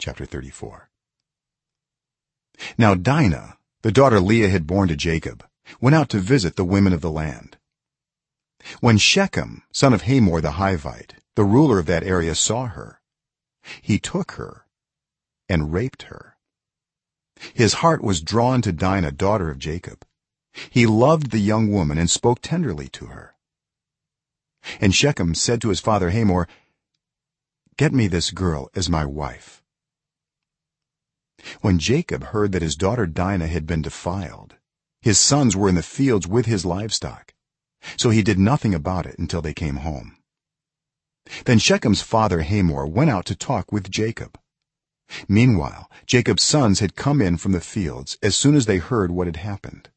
chapter 34 now dinah the daughter leah had borne to jacob went out to visit the women of the land. When shechem son of hamor the hivite the ruler of that area saw her he took her and raped her. His heart was drawn to dinah daughter of jacob. He loved the young woman and spoke tenderly to her. And shechem said to his father hamor get me this girl as my wife when jacob heard that his daughter dinah had been defiled his sons were in the fields with his livestock. So he did nothing about it until they came home. Then shechem's father hamor went out to talk with jacob. Meanwhile jacob's sons had come in from the fields as soon as they heard what had happened.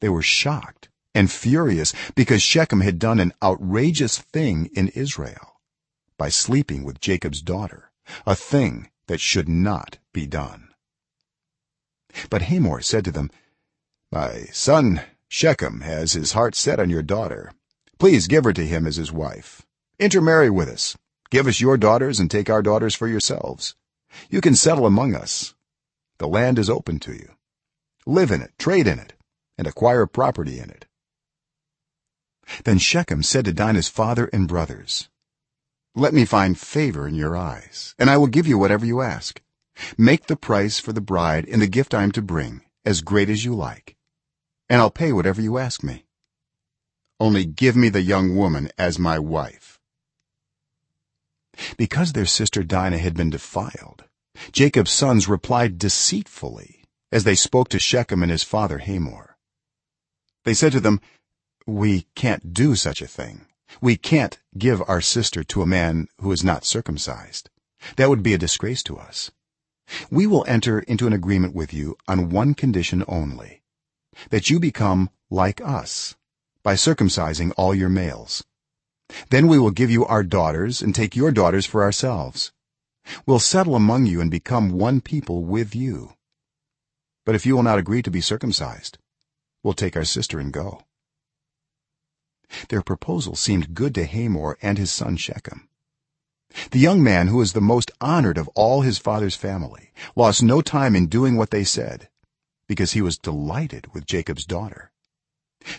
They were shocked and furious because shechem had done an outrageous thing in israel by sleeping with jacob's daughter a thing that should not be done. But hamor said to them my son shechem has his heart set on your daughter. Please give her to him as his wife. Intermarry with us. Give us your daughters and take our daughters for yourselves. You can settle among us. The land is open to you. Live in it trade in it and acquire property in it. Then shechem said to dinah's father and brothers let me find favor in your eyes and i will give you whatever you ask make the price for the bride and the gift i am to bring as great as you like and i'll pay whatever you ask me. Only give me the young woman as my wife. Because their sister dinah had been defiled jacob's sons replied deceitfully as they spoke to shechem and his father hamor. They said to them we can't do such a thing. We can't give our sister to a man who is not circumcised. That would be a disgrace to us we will enter into an agreement with you on one condition only that you become like us by circumcising all your males. Then we will give you our daughters and take your daughters for ourselves. We'll settle among you and become one people with you. But if you will not agree to be circumcised we'll take our sister and go. Their proposal seemed good to hamor and his son shechem the young man who was the most honored of all his father's family lost no time in doing what they said because he was delighted with jacob's daughter.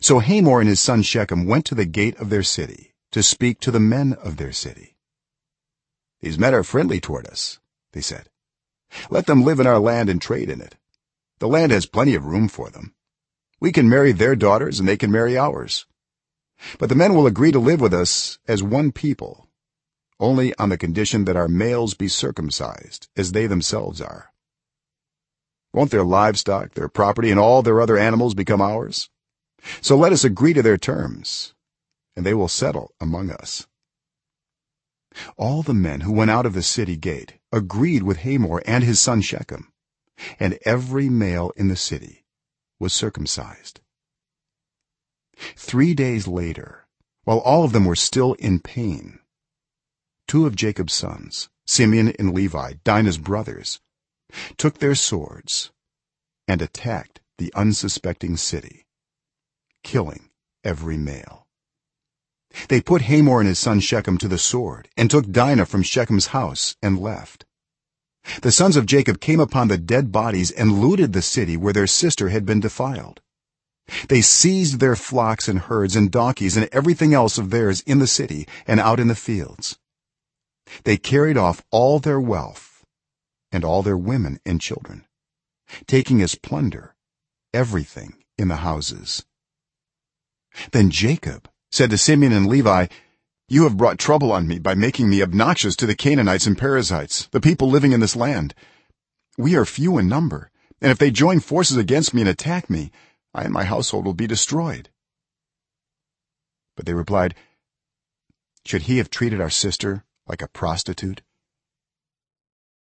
So hamor and his son shechem went to the gate of their city to speak to the men of their city. These men are friendly toward us they said. Let them live in our land and trade in it. The land has plenty of room for them. We can marry their daughters and they can marry ours. But the men will agree to live with us as one people only on the condition that our males be circumcised as they themselves are. Won't their livestock their property and all their other animals become ours? So let us agree to their terms and they will settle among us. All the men who went out of the city gate agreed with hamor and his son shechem and every male in the city was circumcised. 3 days later while all of them were still in pain two of jacob's sons simeon and levi dinah's brothers took their swords and attacked the unsuspecting city killing every male. They put hamor and his son shechem to the sword and took dinah from shechem's house and left. The sons of jacob came upon the dead bodies and looted the city where their sister had been defiled. They seized their flocks and herds and donkeys and everything else of theirs in the city and out in the fields they carried off all their wealth and all their women and children taking as plunder everything in the houses. Then jacob said to simeon and levi you have brought trouble on me by making me obnoxious to the canaanites and perizzites the people living in this land. We are few in number and if they join forces against me and attack me i and my household will be destroyed. But they replied should he have treated our sister like a prostitute